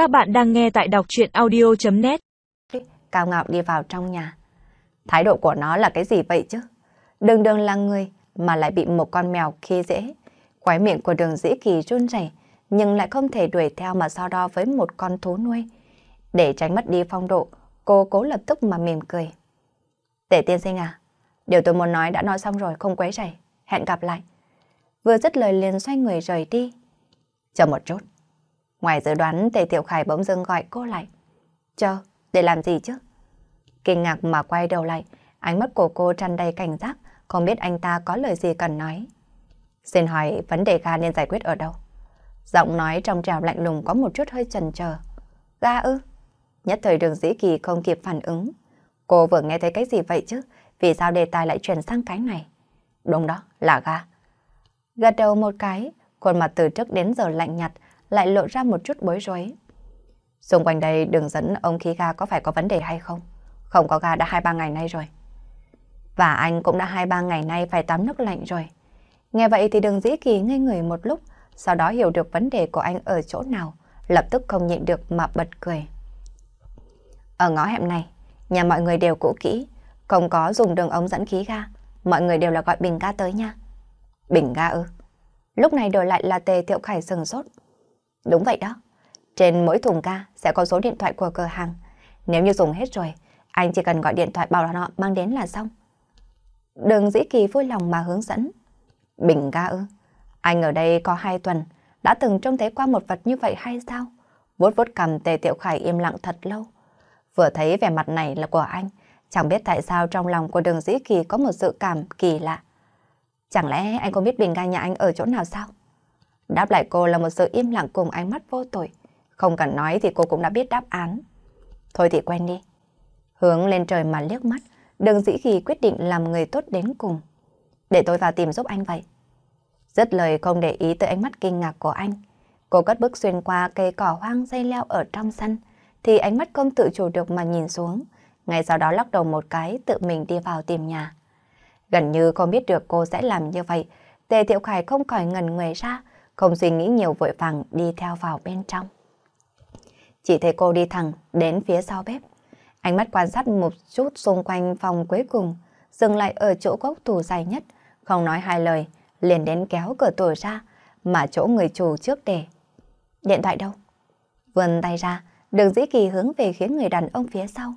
Các bạn đang nghe tại đọc chuyện audio.net Cao ngạo đi vào trong nhà. Thái độ của nó là cái gì vậy chứ? Đường đường là người mà lại bị một con mèo khi dễ. Quái miệng của đường dĩ kỳ run rẩy nhưng lại không thể đuổi theo mà so đo với một con thú nuôi. Để tránh mất đi phong độ, cô cố lập tức mà mỉm cười. Tể tiên sinh à, điều tôi muốn nói đã nói xong rồi, không quấy rầy. Hẹn gặp lại. Vừa dứt lời liền xoay người rời đi. Chờ một chút. Ngoài dự đoán, Tề Tiểu Khải bỗng dưng gọi cô lại. Chờ, để làm gì chứ? Kinh ngạc mà quay đầu lại, ánh mắt của cô tràn đầy cảnh giác, không biết anh ta có lời gì cần nói. Xin hỏi vấn đề ga nên giải quyết ở đâu? Giọng nói trong trào lạnh lùng có một chút hơi chần chờ. Ga ư? Nhất thời đường dĩ kỳ không kịp phản ứng. Cô vừa nghe thấy cái gì vậy chứ? Vì sao đề tài lại chuyển sang cái này? Đúng đó, là ga. Gật đầu một cái, khuôn mặt từ trước đến giờ lạnh nhạt, lại lộ ra một chút bối rối. Xung quanh đây đường dẫn ông khí ga có phải có vấn đề hay không? Không có ga đã hai ba ngày nay rồi. Và anh cũng đã hai ba ngày nay phải tắm nước lạnh rồi. Nghe vậy thì đường dĩ kỳ ngây người một lúc, sau đó hiểu được vấn đề của anh ở chỗ nào, lập tức không nhịn được mà bật cười. Ở ngõ hẻm này, nhà mọi người đều cũ kỹ, không có dùng đường ống dẫn khí ga, mọi người đều là gọi bình ga tới nha. Bình ga ư? Lúc này đổi lại là tề thiệu khải sừng sốt. Đúng vậy đó. Trên mỗi thùng ga sẽ có số điện thoại của cửa hàng. Nếu như dùng hết rồi, anh chỉ cần gọi điện thoại bảo họ mang đến là xong. Đừng dĩ kỳ vui lòng mà hướng dẫn. Bình ga ư? Anh ở đây có hai tuần, đã từng trông thấy qua một vật như vậy hay sao? Vốt vuốt cầm tề tiệu khải im lặng thật lâu. Vừa thấy vẻ mặt này là của anh, chẳng biết tại sao trong lòng của đường dĩ kỳ có một sự cảm kỳ lạ. Chẳng lẽ anh không biết bình ga nhà anh ở chỗ nào sao? Đáp lại cô là một sự im lặng cùng ánh mắt vô tội. Không cần nói thì cô cũng đã biết đáp án. Thôi thì quen đi. Hướng lên trời mà liếc mắt, đừng dĩ kỳ quyết định làm người tốt đến cùng. Để tôi vào tìm giúp anh vậy. Dứt lời không để ý tới ánh mắt kinh ngạc của anh. Cô cất bước xuyên qua cây cỏ hoang dây leo ở trong sân, thì ánh mắt không tự chủ được mà nhìn xuống. Ngay sau đó lắc đầu một cái tự mình đi vào tìm nhà. Gần như không biết được cô sẽ làm như vậy, Tề Tiểu Khải không khỏi ngần người ra, không suy nghĩ nhiều vội vàng đi theo vào bên trong. Chỉ thấy cô đi thẳng đến phía sau bếp. Ánh mắt quan sát một chút xung quanh phòng cuối cùng, dừng lại ở chỗ góc tủ dài nhất, không nói hai lời, liền đến kéo cửa tủ ra, mà chỗ người chủ trước để. Điện thoại đâu? Vươn tay ra, đường dĩ kỳ hướng về khiến người đàn ông phía sau.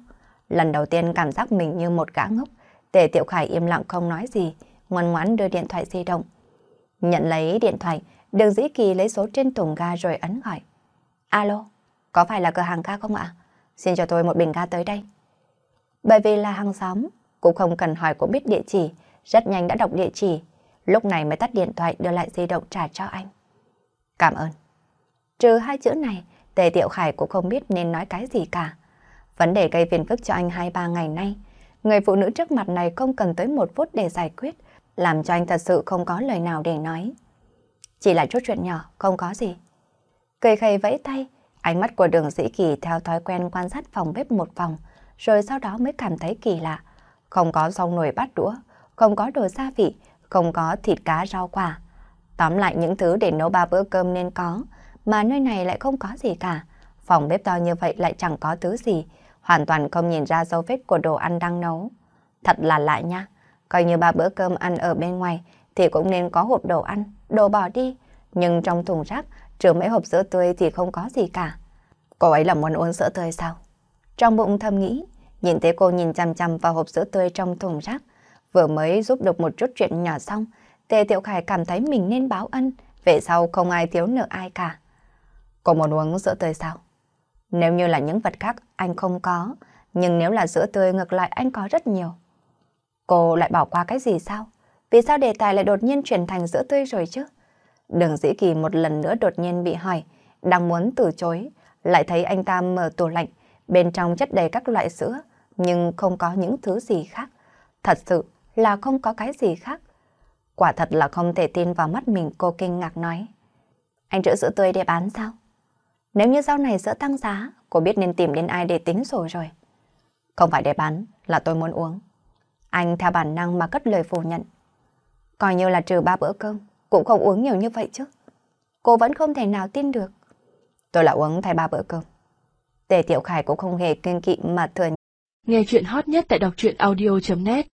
Lần đầu tiên cảm giác mình như một gã ngốc, Tề Tiểu Khải im lặng không nói gì, ngoan ngoãn đưa điện thoại di động. Nhận lấy điện thoại, đường dĩ kỳ lấy số trên thùng ga rồi ấn gọi. Alo, có phải là cửa hàng ga không ạ? Xin cho tôi một bình ga tới đây. Bởi vì là hàng xóm, cũng không cần hỏi cũng biết địa chỉ, rất nhanh đã đọc địa chỉ. Lúc này mới tắt điện thoại đưa lại di động trả cho anh. Cảm ơn. Trừ hai chữ này, Tề Tiểu Khải cũng không biết nên nói cái gì cả. Vấn đề gây phiền phức cho anh hai ba ngày nay, người phụ nữ trước mặt này không cần tới một phút để giải quyết, làm cho anh thật sự không có lời nào để nói. Chỉ là chút chuyện nhỏ, không có gì. Cười khẩy vẫy tay, ánh mắt của đường dĩ kỳ theo thói quen quan sát phòng bếp một vòng, rồi sau đó mới cảm thấy kỳ lạ. Không có rau nồi bát đũa, không có đồ gia vị, không có thịt cá rau quả. Tóm lại những thứ để nấu ba bữa cơm nên có, mà nơi này lại không có gì cả. Phòng bếp to như vậy lại chẳng có thứ gì, hoàn toàn không nhìn ra dấu vết của đồ ăn đang nấu. Thật là lạ nha, coi như ba bữa cơm ăn ở bên ngoài thì cũng nên có hộp đồ ăn, đồ bỏ đi. Nhưng trong thùng rác, trừ mấy hộp sữa tươi thì không có gì cả. Cô ấy là muốn uống sữa tươi sao? Trong bụng thầm nghĩ, nhìn thấy cô nhìn chăm chăm vào hộp sữa tươi trong thùng rác, vừa mới giúp được một chút chuyện nhỏ xong, Tề Tiểu Khải cảm thấy mình nên báo ân, về sau không ai thiếu nợ ai cả. Cô muốn uống sữa tươi sao? Nếu như là những vật khác anh không có, nhưng nếu là sữa tươi ngược lại anh có rất nhiều. Cô lại bỏ qua cái gì sao? Vì sao đề tài lại đột nhiên chuyển thành sữa tươi rồi chứ? Đường dĩ kỳ một lần nữa đột nhiên bị hỏi, đang muốn từ chối, lại thấy anh ta mở tủ lạnh, bên trong chất đầy các loại sữa, nhưng không có những thứ gì khác. Thật sự là không có cái gì khác. Quả thật là không thể tin vào mắt mình cô kinh ngạc nói. Anh trữ sữa tươi để bán sao? Nếu như sau này sữa tăng giá, cô biết nên tìm đến ai để tính sổ rồi. Không phải để bán, là tôi muốn uống. Anh theo bản năng mà cất lời phủ nhận. Coi như là trừ ba bữa cơm, cũng không uống nhiều như vậy chứ. Cô vẫn không thể nào tin được. Tôi là uống thay ba bữa cơm, Tề Tiểu Khải cũng không hề kiêng kỵ mà thừa Nghe chuyện hot nhất tại đọc truyện audio.net